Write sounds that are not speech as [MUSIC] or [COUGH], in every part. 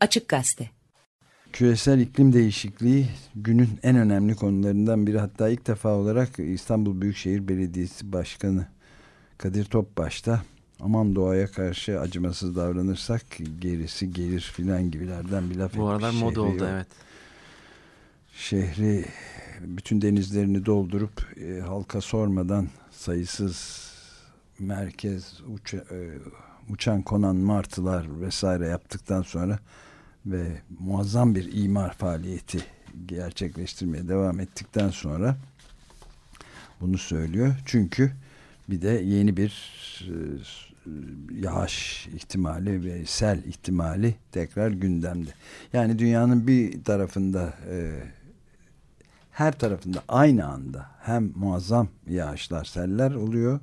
Açık Gazete Küresel iklim değişikliği günün en önemli konularından biri. Hatta ilk defa olarak İstanbul Büyükşehir Belediyesi Başkanı Kadir Topbaş'ta aman doğaya karşı acımasız davranırsak gerisi gelir filan gibilerden bir laf Bu aralar moda oldu yok. evet. Şehri bütün denizlerini doldurup e, halka sormadan sayısız merkez uça, e, uçan konan martılar vesaire yaptıktan sonra ve muazzam bir imar faaliyeti gerçekleştirmeye devam ettikten sonra bunu söylüyor. Çünkü bir de yeni bir e, yağış ihtimali ve sel ihtimali tekrar gündemde. Yani dünyanın bir tarafında e, her tarafında aynı anda hem muazzam yağışlar, seller oluyor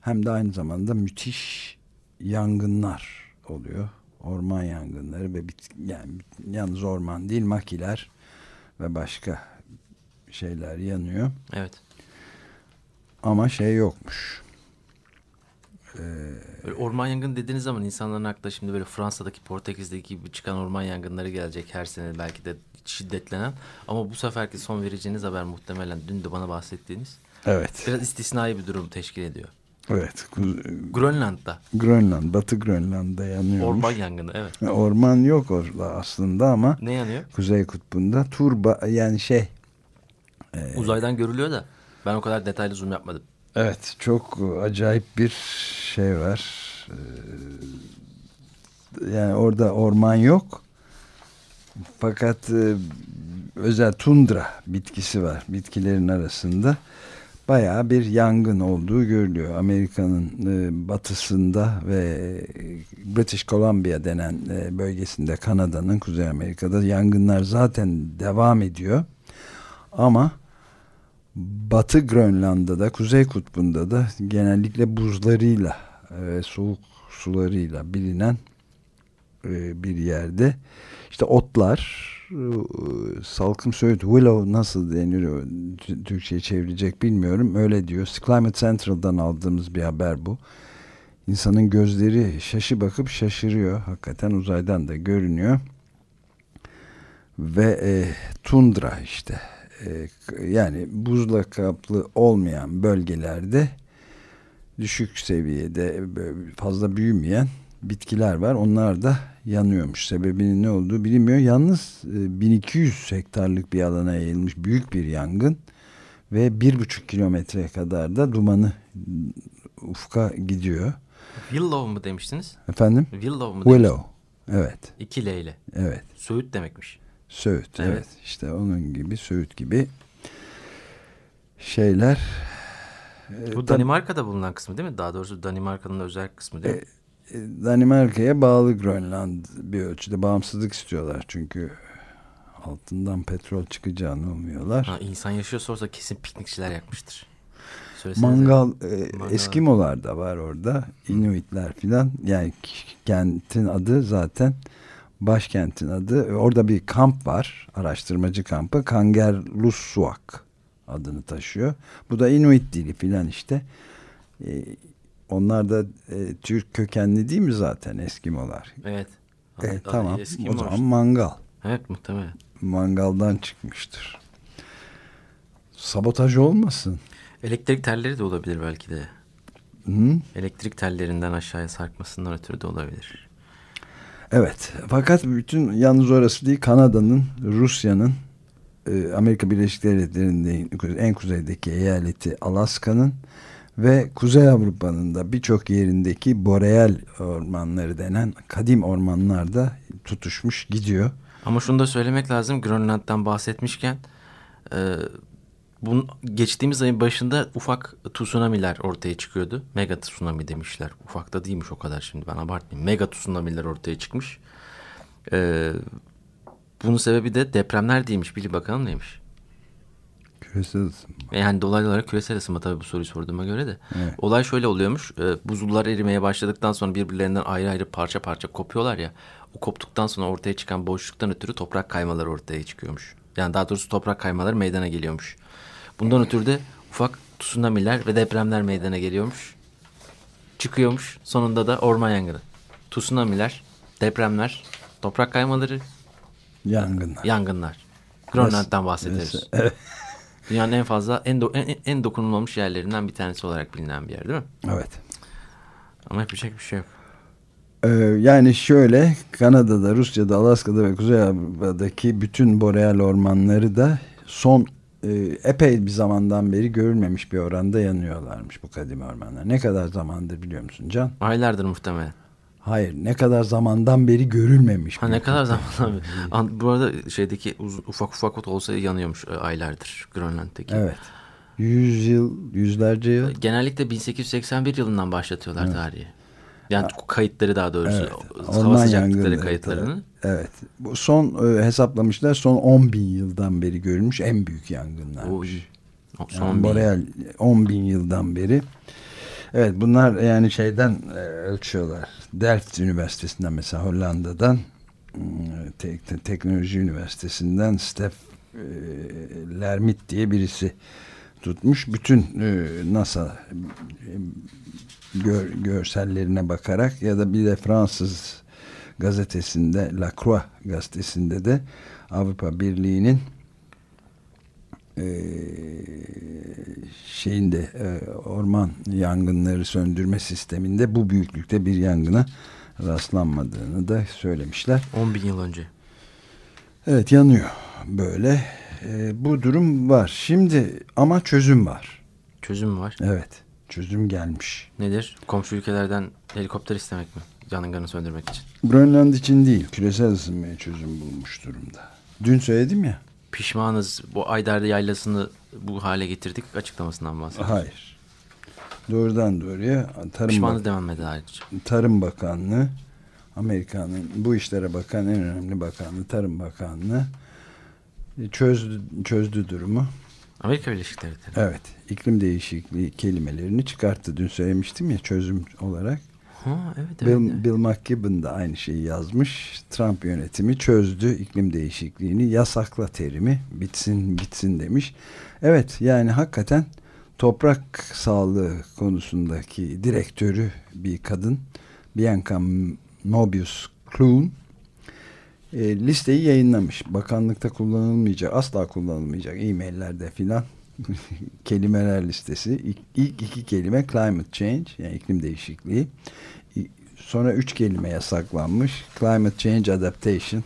hem de aynı zamanda müthiş yangınlar oluyor. Orman yangınları ve bit yani yalnız orman değil makiler ve başka şeyler yanıyor. Evet. Ama şey yokmuş. Ee, orman yangını dediğiniz zaman insanların aklına şimdi böyle Fransa'daki Portekiz'deki gibi çıkan orman yangınları gelecek her sene belki de şiddetlenen. Ama bu seferki son vereceğiniz haber muhtemelen dün de bana bahsettiğiniz. Evet. Biraz istisnai bir durum teşkil ediyor. Evet. Grönland'da. Grönland, Batı Grönland'da yanıyormuş. Orman yangını evet. Orman yok orada aslında ama. Ne yanıyor? Kuzey Kutbu'nda turba yani şey. E, Uzaydan görülüyor da ben o kadar detaylı zoom yapmadım. Evet çok acayip bir şey var. Ee, yani orada orman yok. Fakat e, özel tundra bitkisi var bitkilerin arasında. Bayağı bir yangın olduğu görülüyor. Amerika'nın e, batısında ve British Columbia denen e, bölgesinde Kanada'nın Kuzey Amerika'da yangınlar zaten devam ediyor. Ama Batı Grönland'da da Kuzey Kutbu'nda da genellikle buzlarıyla ve soğuk sularıyla bilinen e, bir yerde işte otlar e, salkım söğüt willow nasıl denir Türkçe'ye çevrilecek bilmiyorum. Öyle diyor. Climate Central'dan aldığımız bir haber bu. İnsanın gözleri şaşı bakıp şaşırıyor. Hakikaten uzaydan da görünüyor. Ve e, tundra işte. E, yani buzla kaplı olmayan bölgelerde düşük seviyede fazla büyümeyen bitkiler var. Onlar da yanıyormuş. Sebebinin ne olduğu bilinmiyor. Yalnız 1200 e, hektarlık bir alana yayılmış büyük bir yangın ve bir buçuk kilometre kadar da dumanı ufka gidiyor. Willow mu demiştiniz? Efendim? Willow mu Willow. Evet. İki leyle. Evet. Söğüt demekmiş. Söğüt evet. evet işte onun gibi Söğüt gibi şeyler. Bu e, Danimarka'da bulunan kısmı değil mi? Daha doğrusu Danimarka'nın özel kısmı değil mi? E, e, Danimarka'ya bağlı Grönland bir ölçüde bağımsızlık istiyorlar çünkü altından petrol çıkacağını umuyorlar. Ha, insan yaşıyorsa orada kesin piknikçiler yakmıştır. Mangal, e, Mangal Eskimolar da var orada. Inuitler filan. Yani kentin adı zaten başkentin adı. Orada bir kamp var. Araştırmacı kampı. Kangerlussuaq adını taşıyor. Bu da Inuit dili filan işte. Ee, onlar da e, Türk kökenli değil mi zaten Eskimolar? Evet. E, adı, tamam. Eskimo o zaman mangal. Evet muhtemelen. Mangaldan çıkmıştır. Sabotaj olmasın. Elektrik telleri de olabilir belki de. Hı? Elektrik tellerinden aşağıya sarkmasından ötürü de olabilir. Evet fakat bütün yalnız orası değil Kanada'nın, Rusya'nın, e, Amerika Birleşik Devletleri'nin en kuzeydeki eyaleti Alaska'nın ve Kuzey Avrupa'nın da birçok yerindeki boreal ormanları denen kadim ormanlar da tutuşmuş gidiyor. Ama şunu da söylemek lazım Grönland'dan bahsetmişken e, bunun geçtiğimiz ayın başında ufak tsunami'ler ortaya çıkıyordu. Mega tsunami demişler. Ufak da değilmiş o kadar şimdi ben abartmayayım. Mega tsunami'ler ortaya çıkmış. Ee, bunun sebebi de depremler değilmiş. Bilin bakalım neymiş. Küresel ısınma. Yani dolaylı olarak küresel ısınma tabii bu soruyu sorduğuma göre de. Evet. Olay şöyle oluyormuş. E, buzullar erimeye başladıktan sonra birbirlerinden ayrı ayrı parça parça kopuyorlar ya. O koptuktan sonra ortaya çıkan boşluktan ötürü toprak kaymaları ortaya çıkıyormuş. Yani daha doğrusu toprak kaymaları meydana geliyormuş. Bundan ötürü de ufak tsunamiler ve depremler meydana geliyormuş. Çıkıyormuş. Sonunda da orman yangını. Tsunamiler, depremler Toprak kaymaları. Yangınlar. Yangınlar. Grönland'dan bahsediyoruz. [LAUGHS] Evet. Dünyanın en fazla en, do, en, en dokunulmamış yerlerinden bir tanesi olarak bilinen bir yer değil mi? Evet. Ama yapacak bir şey yok. Ee, yani şöyle Kanada'da, Rusya'da, Alaska'da ve Kuzey Avrupa'daki bütün boreal ormanları da son e, epey bir zamandan beri görülmemiş bir oranda yanıyorlarmış bu kadim ormanlar. Ne kadar zamandır biliyor musun Can? Aylardır muhtemelen. Hayır ne kadar zamandan beri görülmemiş. Ha ne kadar zamandan beri. [LAUGHS] Bu arada şeydeki uz, ufak ufak olsa yanıyormuş e, aylardır Grönland'daki. Evet. Yüz yıl, yüzlerce yıl. Genellikle 1881 yılından başlatıyorlar evet. tarihi. Yani ha. kayıtları daha doğrusu. Evet. Hava sıcaklıkları kayıtlarını. Evet. Bu son e, hesaplamışlar son 10 bin yıldan beri görülmüş en büyük yangınlar. Son yani Boreal 10 bin yıldan beri. Evet bunlar yani şeyden e, ölçüyorlar. Delft Üniversitesi'nden mesela Hollanda'dan hmm, te te Teknoloji Üniversitesi'nden Stef e, Lermit diye birisi tutmuş. Bütün e, NASA e, gör, görsellerine bakarak ya da bir de Fransız gazetesinde La Croix gazetesinde de Avrupa Birliği'nin e, şeyinde e, orman yangınları söndürme sisteminde bu büyüklükte bir yangına rastlanmadığını da söylemişler. 10 bin yıl önce. Evet yanıyor böyle. E, bu durum var. Şimdi ama çözüm var. Çözüm var. Evet. Çözüm gelmiş. Nedir? Komşu ülkelerden helikopter istemek mi? Yangını söndürmek için. Grönland için değil. Küresel ısınmaya çözüm bulmuş durumda. Dün söyledim ya pişmanız bu Ayder'de yaylasını bu hale getirdik açıklamasından bahsediyoruz. Hayır. Doğrudan doğruya Tarım Pişmanız devam eder ayrıca. Tarım Bakanlığı Amerika'nın bu işlere bakan en önemli bakanlığı Tarım Bakanlığı çözdü, çözdü durumu. Amerika Birleşik Devletleri. Evet. iklim değişikliği kelimelerini çıkarttı. Dün söylemiştim ya çözüm olarak. Ha, evet, Bill, evet. Bill McKibben da aynı şeyi yazmış. Trump yönetimi çözdü iklim değişikliğini yasakla terimi bitsin gitsin demiş. Evet yani hakikaten toprak sağlığı konusundaki direktörü bir kadın Bianca Mobius Kloon e, listeyi yayınlamış. Bakanlıkta kullanılmayacak, asla kullanılmayacak e-maillerde filan [LAUGHS] kelimeler listesi. İlk, ilk iki kelime climate change yani iklim değişikliği. Sonra üç kelime yasaklanmış. Climate change adaptation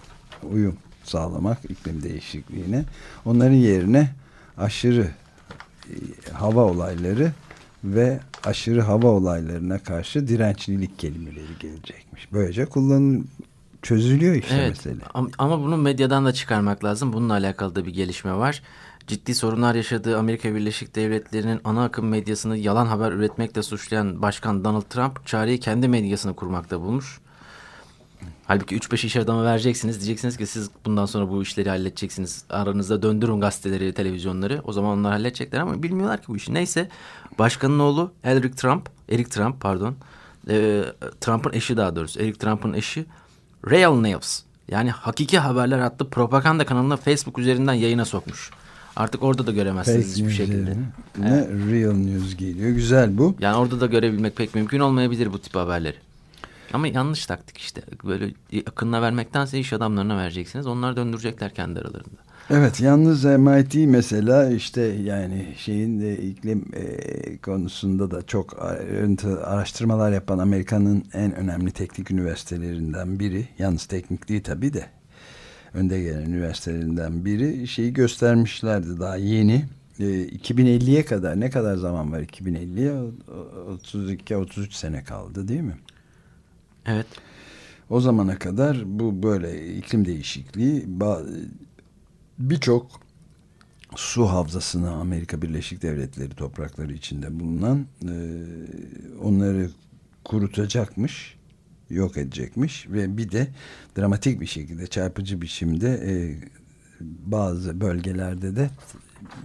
uyum sağlamak iklim değişikliğine. Onların yerine aşırı e, hava olayları ve aşırı hava olaylarına karşı dirençlilik kelimeleri gelecekmiş. Böylece kullanım çözülüyor işte evet, mesele. Ama bunu medyadan da çıkarmak lazım. Bununla alakalı da bir gelişme var ciddi sorunlar yaşadığı Amerika Birleşik Devletleri'nin ana akım medyasını yalan haber üretmekle suçlayan Başkan Donald Trump çareyi kendi medyasını kurmakta bulmuş. Halbuki 3-5 iş adamı vereceksiniz. Diyeceksiniz ki siz bundan sonra bu işleri halledeceksiniz. Aranızda döndürün gazeteleri, televizyonları. O zaman onlar halledecekler ama bilmiyorlar ki bu işi. Neyse başkanın oğlu Eric Trump, Eric Trump pardon. E, Trump'ın eşi daha doğrusu. Eric Trump'ın eşi Real News. Yani Hakiki Haberler adlı propaganda kanalına Facebook üzerinden yayına sokmuş. Artık orada da göremezsiniz Fake hiçbir şekilde. Ne evet. real news geliyor. Güzel bu. Yani orada da görebilmek pek mümkün olmayabilir bu tip haberleri. Ama yanlış taktik işte. Böyle yakınına vermektense iş adamlarına vereceksiniz. Onlar döndürecekler kendi aralarında. Evet yalnız MIT mesela işte yani şeyin de iklim e, konusunda da çok araştırmalar yapan Amerika'nın en önemli teknik üniversitelerinden biri. Yalnız teknik değil tabii de önde gelen üniversitelerinden biri şeyi göstermişlerdi daha yeni. E, 2050'ye kadar ne kadar zaman var 2050'ye 32-33 sene kaldı değil mi? Evet. O zamana kadar bu böyle iklim değişikliği birçok su havzasını Amerika Birleşik Devletleri toprakları içinde bulunan e, onları kurutacakmış yok edecekmiş ve bir de dramatik bir şekilde çarpıcı biçimde e, bazı bölgelerde de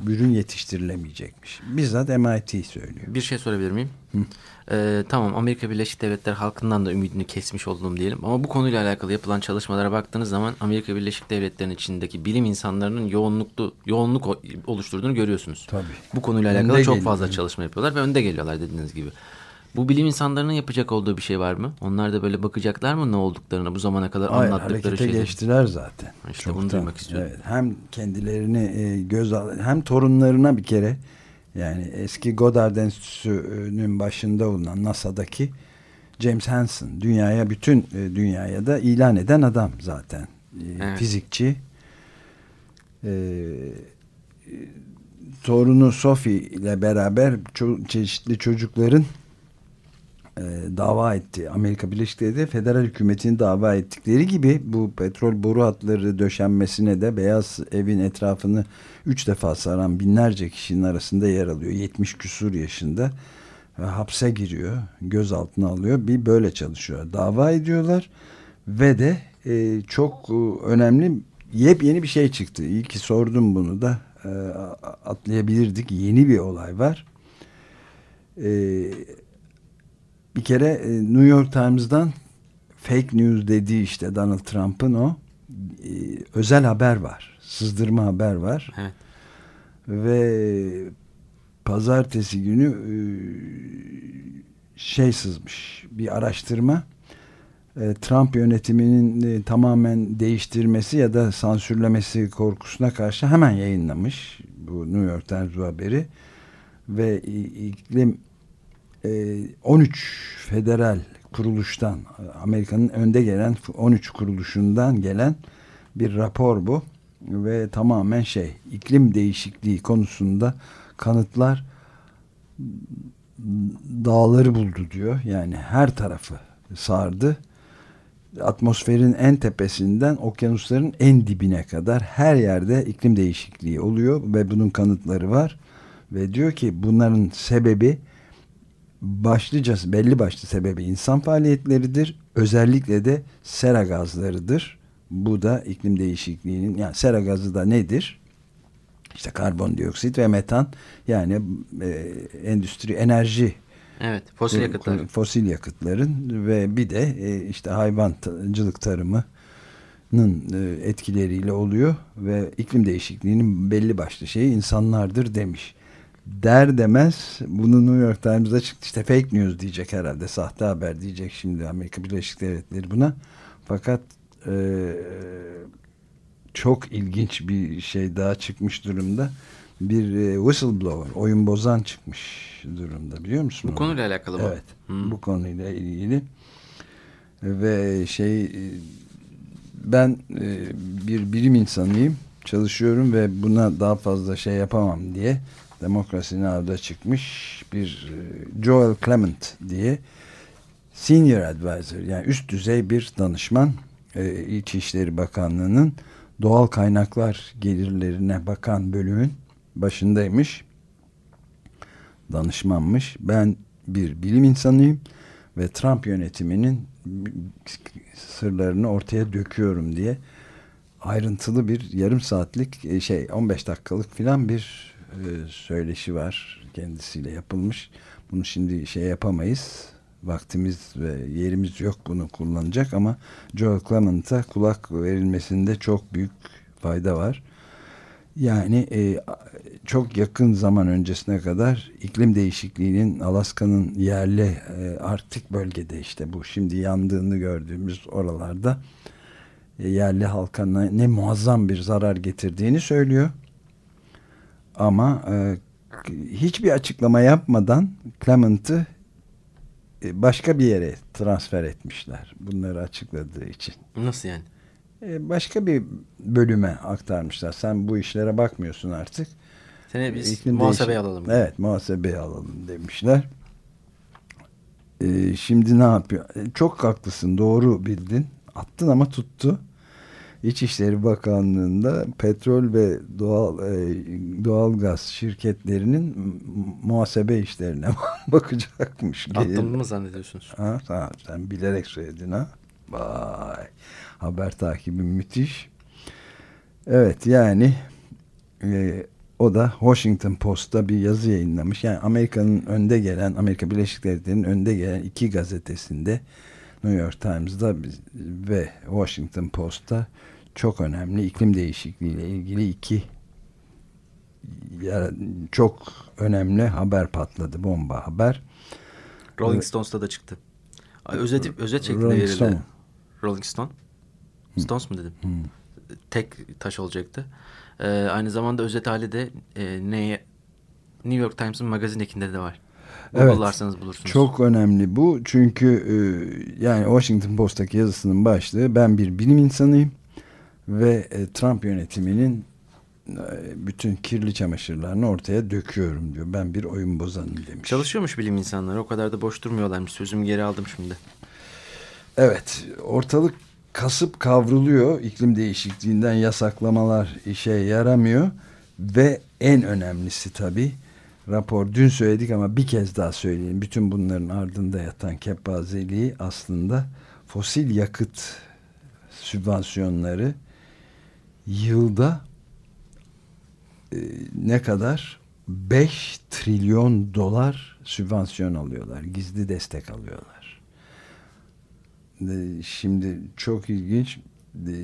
ürün yetiştirilemeyecekmiş. Bizzat MIT söylüyor. Bir şey sorabilir miyim? Ee, tamam Amerika Birleşik Devletleri halkından da ümidini kesmiş oldum diyelim. Ama bu konuyla alakalı yapılan çalışmalara baktığınız zaman Amerika Birleşik Devletleri'nin içindeki bilim insanlarının yoğunluklu yoğunluk oluşturduğunu görüyorsunuz. Tabii. Bu konuyla alakalı önde çok geliyor. fazla çalışma yapıyorlar ve önde geliyorlar dediğiniz gibi. Bu bilim insanlarının yapacak olduğu bir şey var mı? Onlar da böyle bakacaklar mı ne olduklarını bu zamana kadar Hayır, anlattıkları şeyleri? geçtiler zaten. İşte Çoktan. bunu duymak istiyorum. Evet, hem kendilerini e, göz al hem torunlarına bir kere yani eski Goddard Enstitüsü'nün başında bulunan NASA'daki James Hansen dünyaya bütün e, dünyaya da ilan eden adam zaten. E, evet. Fizikçi. E, torunu Sophie ile beraber ço çeşitli çocukların e, dava etti. Amerika Birleşik Devletleri federal hükümetini dava ettikleri gibi bu petrol boru hatları döşenmesine de Beyaz Evin etrafını üç defa saran binlerce kişinin arasında yer alıyor. 70 küsur yaşında ve hapse giriyor. Gözaltına alıyor. Bir böyle çalışıyor. Dava ediyorlar ve de e, çok e, önemli yepyeni bir şey çıktı. İyi ki sordum bunu da e, atlayabilirdik. Yeni bir olay var. E, bir kere e, New York Times'dan fake news dediği işte Donald Trump'ın o e, özel haber var. Sızdırma haber var. Evet. Ve pazartesi günü e, şey sızmış bir araştırma e, Trump yönetiminin tamamen değiştirmesi ya da sansürlemesi korkusuna karşı hemen yayınlamış bu New York Times bu haberi ve iklim 13 federal kuruluştan Amerika'nın önde gelen 13 kuruluşundan gelen bir rapor bu ve tamamen şey iklim değişikliği konusunda kanıtlar dağları buldu diyor. Yani her tarafı sardı. Atmosferin en tepesinden okyanusların en dibine kadar her yerde iklim değişikliği oluyor ve bunun kanıtları var. Ve diyor ki bunların sebebi başlıca belli başlı sebebi insan faaliyetleridir. Özellikle de sera gazlarıdır. Bu da iklim değişikliğinin yani sera gazı da nedir? İşte karbondioksit ve metan yani e, endüstri enerji Evet, fosil yakıtlar. Fosil yakıtların ve bir de e, işte hayvancılık tarımının e, etkileriyle oluyor ve iklim değişikliğinin belli başlı şeyi insanlardır demiş. Der demez bunu New York Times'da çıktı işte fake news diyecek herhalde sahte haber diyecek şimdi Amerika Birleşik Devletleri buna. Fakat e, çok ilginç bir şey daha çıkmış durumda. Bir e, whistleblower, oyun bozan çıkmış durumda biliyor musun? Bu konuyla alakalı mı? Evet. Hmm. Bu konuyla ilgili. Ve şey e, ben e, bir bilim insanıyım. Çalışıyorum ve buna daha fazla şey yapamam diye Demokrasi Now'da çıkmış bir e, Joel Clement diye Senior Advisor yani üst düzey bir danışman e, İçişleri Bakanlığı'nın doğal kaynaklar gelirlerine bakan bölümün başındaymış. Danışmanmış. Ben bir bilim insanıyım ve Trump yönetiminin sırlarını ortaya döküyorum diye ayrıntılı bir yarım saatlik e, şey 15 dakikalık filan bir e, söyleşi var kendisiyle yapılmış. Bunu şimdi şey yapamayız. Vaktimiz ve yerimiz yok bunu kullanacak ama Joel Clement'a kulak verilmesinde çok büyük fayda var. Yani e, çok yakın zaman öncesine kadar iklim değişikliğinin Alaska'nın yerli e, Arktik bölgede işte bu şimdi yandığını gördüğümüz oralarda e, yerli halka ne, ne muazzam bir zarar getirdiğini söylüyor. Ama e, hiçbir açıklama yapmadan Clement'ı e, başka bir yere transfer etmişler. Bunları açıkladığı için. Nasıl yani? E, başka bir bölüme aktarmışlar. Sen bu işlere bakmıyorsun artık. Seni biz İklim muhasebeye alalım. Evet muhasebeye alalım demişler. E, şimdi ne yapıyor? E, çok haklısın doğru bildin. Attın ama tuttu. İçişleri Bakanlığı'nda petrol ve doğal e, doğal gaz şirketlerinin muhasebe işlerine [LAUGHS] bakacakmış. Attığımı mı zannediyorsunuz? Ha, sen, sen bilerek söyledin ha. Vay. Haber takibi müthiş. Evet yani e, o da Washington Post'ta bir yazı yayınlamış. Yani Amerika'nın önde gelen, Amerika Birleşik Devletleri'nin önde gelen iki gazetesinde New York Times'da ve Washington Post'ta çok önemli iklim değişikliği ile ilgili iki çok önemli haber patladı bomba haber Rolling Stones'ta da çıktı. Özet, özet şeklinde Rolling verildi. Stone. Rolling Stone. Stones mu dedim? Hmm. Tek taş olacaktı. Ee, aynı zamanda özet hali de e, neye New York Times'ın magazin ekinde de var. Evet, bulursunuz. Çok önemli bu. Çünkü e, yani Washington Post'taki yazısının başlığı ben bir bilim insanıyım ve e, Trump yönetiminin e, bütün kirli çamaşırlarını ortaya döküyorum diyor. Ben bir oyun bozanım demiş. Çalışıyormuş bilim insanları. O kadar da boş durmuyorlarmış. Sözümü geri aldım şimdi. Evet. Ortalık kasıp kavruluyor. İklim değişikliğinden yasaklamalar işe yaramıyor. Ve en önemlisi tabii rapor dün söyledik ama bir kez daha söyleyelim. Bütün bunların ardında yatan kepazeliği aslında fosil yakıt sübvansiyonları yılda e, ne kadar 5 trilyon dolar sübvansiyon alıyorlar. Gizli destek alıyorlar. E, şimdi çok ilginç e,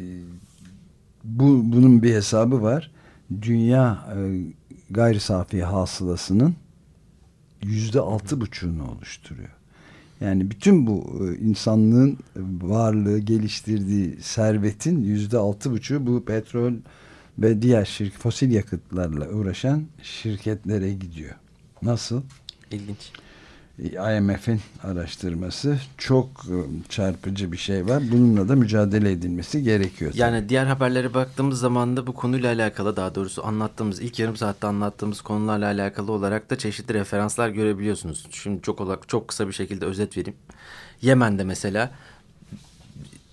bu bunun bir hesabı var. Dünya e, gayri safi hasılasının yüzde altı buçuğunu oluşturuyor. Yani bütün bu e, insanlığın varlığı geliştirdiği servetin yüzde altı buçuğu bu petrol ve diğer şirk, fosil yakıtlarla uğraşan şirketlere gidiyor. Nasıl? İlginç. IMF'in araştırması çok e, çarpıcı bir şey var. Bununla da mücadele edilmesi gerekiyor. Yani diğer haberlere baktığımız zaman da bu konuyla alakalı daha doğrusu anlattığımız ilk yarım saatte anlattığımız konularla alakalı olarak da çeşitli referanslar görebiliyorsunuz. Şimdi çok olarak çok kısa bir şekilde özet vereyim. Yemen'de mesela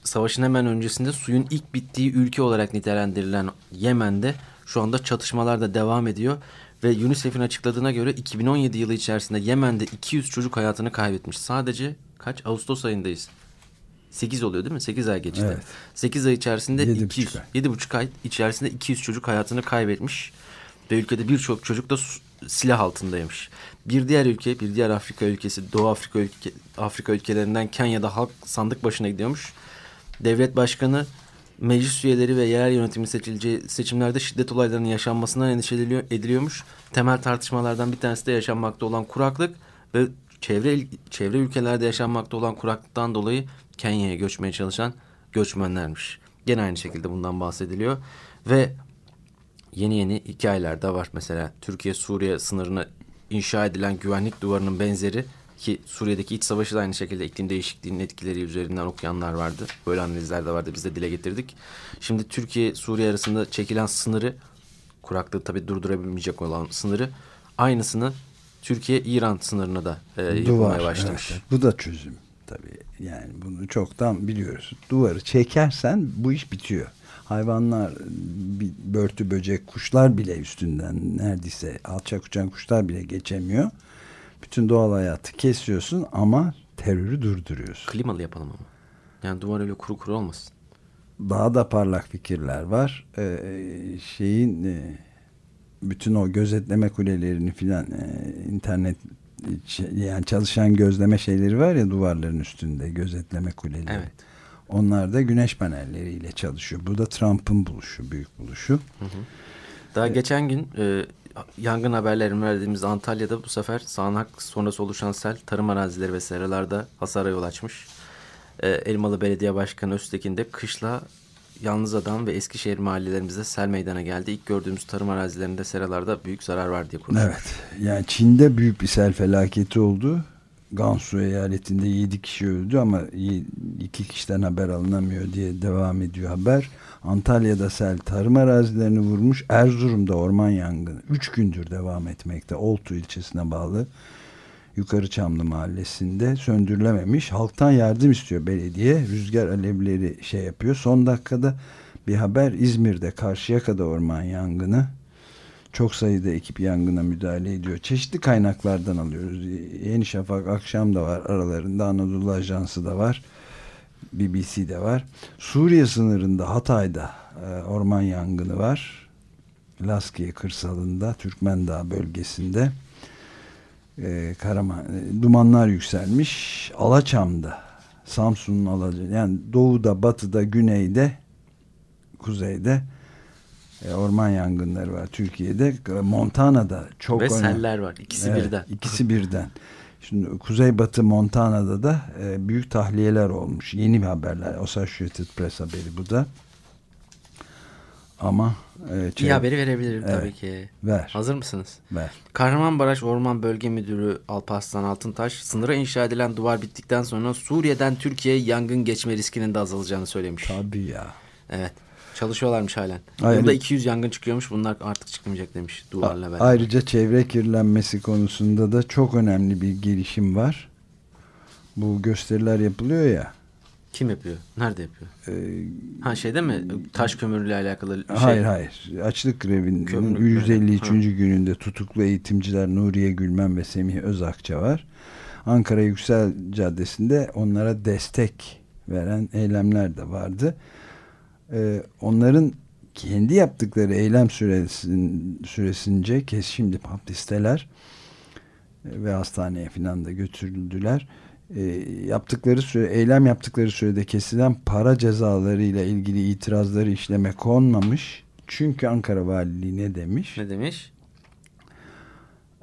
savaşın hemen öncesinde suyun ilk bittiği ülke olarak nitelendirilen Yemen'de şu anda çatışmalar da devam ediyor ve UNICEF'in açıkladığına göre 2017 yılı içerisinde Yemen'de 200 çocuk hayatını kaybetmiş. Sadece kaç? Ağustos ayındayız. 8 oluyor değil mi? 8 ay geçti. Evet. 8 ay içerisinde 7 200, 7,5 ay içerisinde 200 çocuk hayatını kaybetmiş. Ve ülkede birçok çocuk da silah altındaymış. Bir diğer ülke, bir diğer Afrika ülkesi, Doğu Afrika ülke, Afrika ülkelerinden Kenya'da halk sandık başına gidiyormuş. Devlet başkanı meclis üyeleri ve yerel yönetimin seçileceği seçimlerde şiddet olaylarının yaşanmasından endişe ediliyor, ediliyormuş. Temel tartışmalardan bir tanesi de yaşanmakta olan kuraklık ve çevre çevre ülkelerde yaşanmakta olan kuraklıktan dolayı Kenya'ya göçmeye çalışan göçmenlermiş. Gene aynı şekilde bundan bahsediliyor ve yeni yeni hikayeler de var. Mesela Türkiye-Suriye sınırına inşa edilen güvenlik duvarının benzeri ki Suriye'deki iç savaşı da aynı şekilde iklim değişikliğinin etkileri üzerinden okuyanlar vardı. Böyle analizler de vardı. Biz de dile getirdik. Şimdi Türkiye-Suriye arasında çekilen sınırı kuraklığı tabii durdurabilmeyecek olan sınırı aynısını Türkiye-İran sınırına da e, yapmaya başlamış. Evet, bu da çözüm tabii. Yani bunu çoktan biliyoruz. Duvarı çekersen bu iş bitiyor. Hayvanlar, börtü böcek, kuşlar bile üstünden neredeyse alçak uçan kuşlar bile geçemiyor. Bütün doğal hayatı kesiyorsun ama terörü durduruyorsun. Klimalı yapalım ama. Yani duvar öyle kuru kuru olmasın. Daha da parlak fikirler var. Ee, şeyin e, bütün o gözetleme kulelerini filan e, internet yani çalışan gözleme şeyleri var ya duvarların üstünde gözetleme kuleleri. Evet. Onlar da güneş panelleriyle çalışıyor. Bu da Trump'ın buluşu, büyük buluşu. Hı hı. Daha ee, geçen gün e, yangın haberlerini verdiğimiz Antalya'da bu sefer sağanak sonrası oluşan sel tarım arazileri ve seralarda hasara yol açmış. E, Elmalı Belediye Başkanı Öztekin de kışla Yalnız Adam ve Eskişehir mahallelerimizde sel meydana geldi. İlk gördüğümüz tarım arazilerinde seralarda büyük zarar var diye konuşmuş. Evet. Yani Çin'de büyük bir sel felaketi oldu. Gansu eyaletinde 7 kişi öldü ama 2 kişiden haber alınamıyor diye devam ediyor haber. Antalya'da sel tarım arazilerini vurmuş. Erzurum'da orman yangını 3 gündür devam etmekte. Oltu ilçesine bağlı Yukarı Çamlı mahallesinde söndürülememiş. Halktan yardım istiyor belediye. Rüzgar alevleri şey yapıyor. Son dakikada bir haber İzmir'de Karşıyaka'da orman yangını. Çok sayıda ekip yangına müdahale ediyor. Çeşitli kaynaklardan alıyoruz. Yeni Şafak akşam da var aralarında Anadolu Ajansı da var. BBC'de var. Suriye sınırında Hatay'da e, orman yangını var. Laskiye kırsalında Türkmen Dağı bölgesinde e, Karaman e, dumanlar yükselmiş. Alaçam'da Samsun'un alaca yani doğuda, batıda, güneyde, kuzeyde e, orman yangınları var Türkiye'de. Montana'da çok ve önemli. seller var. İkisi evet, birden. İkisi birden. [LAUGHS] Şimdi Kuzeybatı Montana'da da e, büyük tahliyeler olmuş. Yeni bir haberler. Associated Press haberi bu da. Ama e, İyi haberi verebilirim evet. tabii ki. Ver. Hazır mısınız? Ver. Kahramanmaraş Orman Bölge Müdürü Alparslan Altıntaş sınıra inşa edilen duvar bittikten sonra Suriye'den Türkiye'ye yangın geçme riskinin de azalacağını söylemiş. Tabii ya. Evet. Çalışıyorlarmış halen. Ayrı... Yılda 200 yangın çıkıyormuş. Bunlar artık çıkmayacak demiş duvarla beraber. Ayrıca çevre kirlenmesi konusunda da çok önemli bir gelişim var. Bu gösteriler yapılıyor ya. Kim yapıyor? Nerede yapıyor? Ee, ha şeyde mi? Taş kömürle alakalı şey. Hayır hayır. Açlık grevinin Kömürlük 153. Ha. gününde tutuklu eğitimciler Nuriye Gülmen ve Semih Özakça var. Ankara Yüksel Caddesi'nde onlara destek veren eylemler de vardı. Ee, onların kendi yaptıkları eylem süresin, süresince kes şimdi hapisteler ve hastaneye filan da götürüldüler e, yaptıkları süre, eylem yaptıkları sürede kesilen para cezaları ile ilgili itirazları işleme konmamış. Çünkü Ankara Valiliği ne demiş? Ne demiş?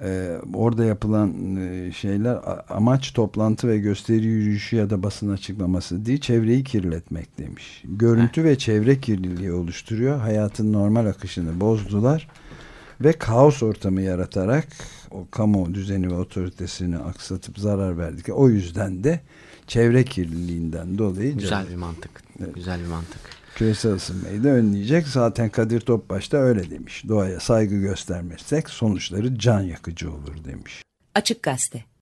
Ee, orada yapılan e, şeyler amaç toplantı ve gösteri yürüyüşü ya da basın açıklaması değil çevreyi kirletmek demiş. Görüntü Heh. ve çevre kirliliği oluşturuyor. Hayatın normal akışını bozdular ve kaos ortamı yaratarak o kamu düzeni ve otoritesini aksatıp zarar verdik. O yüzden de çevre kirliliğinden dolayı güzel bir mantık. Evet. Güzel bir mantık. Küresel ısınmayı da önleyecek. Zaten Kadir Topbaş da öyle demiş. Doğaya saygı göstermezsek sonuçları can yakıcı olur demiş. Açık Gazete